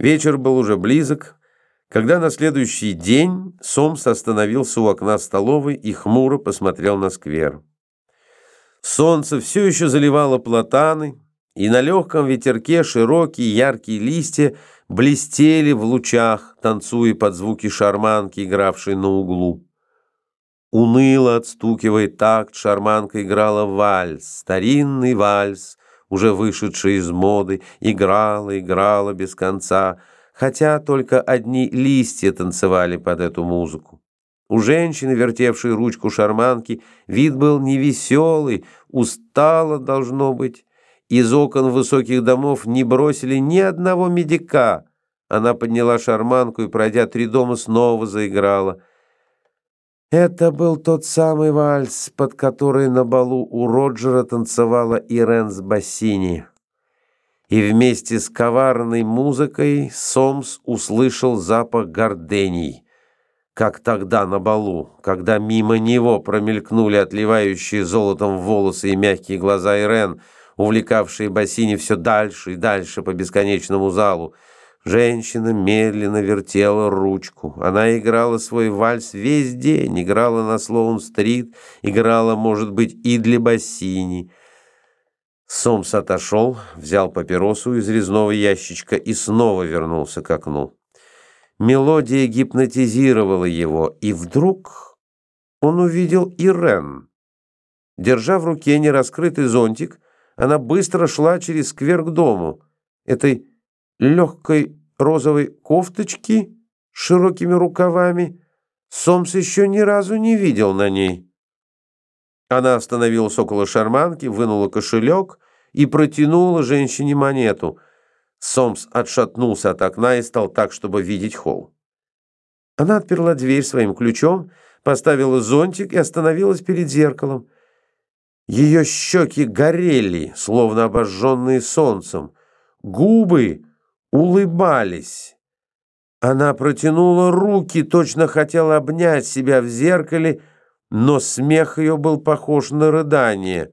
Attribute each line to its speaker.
Speaker 1: Вечер был уже близок, когда на следующий день Сомс остановился у окна столовой и хмуро посмотрел на сквер. Солнце все еще заливало платаны, и на легком ветерке широкие яркие листья блестели в лучах, танцуя под звуки шарманки, игравшей на углу. Уныло отстукивая такт, шарманка играла вальс, старинный вальс, уже вышедшая из моды, играла, играла без конца, хотя только одни листья танцевали под эту музыку. У женщины, вертевшей ручку шарманки, вид был невеселый, устало должно быть. Из окон высоких домов не бросили ни одного медика. Она подняла шарманку и, пройдя три дома, снова заиграла. Это был тот самый вальс, под который на балу у Роджера танцевала Ирен с Бассини. И вместе с коварной музыкой Сомс услышал запах гордений, как тогда на балу, когда мимо него промелькнули отливающие золотом волосы и мягкие глаза Ирен, увлекавшие Бассини все дальше и дальше по бесконечному залу. Женщина медленно вертела ручку. Она играла свой вальс весь день, играла на Слоун-стрит, играла, может быть, и для Бассини. Сомс отошел, взял папиросу из резного ящичка и снова вернулся к окну. Мелодия гипнотизировала его, и вдруг он увидел Ирен. Держа в руке нераскрытый зонтик, она быстро шла через сквер к дому. Этой легкой розовой кофточки с широкими рукавами Сомс еще ни разу не видел на ней. Она остановилась около шарманки, вынула кошелек и протянула женщине монету. Сомс отшатнулся от окна и стал так, чтобы видеть холл. Она отперла дверь своим ключом, поставила зонтик и остановилась перед зеркалом. Ее щеки горели, словно обожженные солнцем. Губы улыбались. Она протянула руки, точно хотела обнять себя в зеркале, но смех ее был похож на рыдание.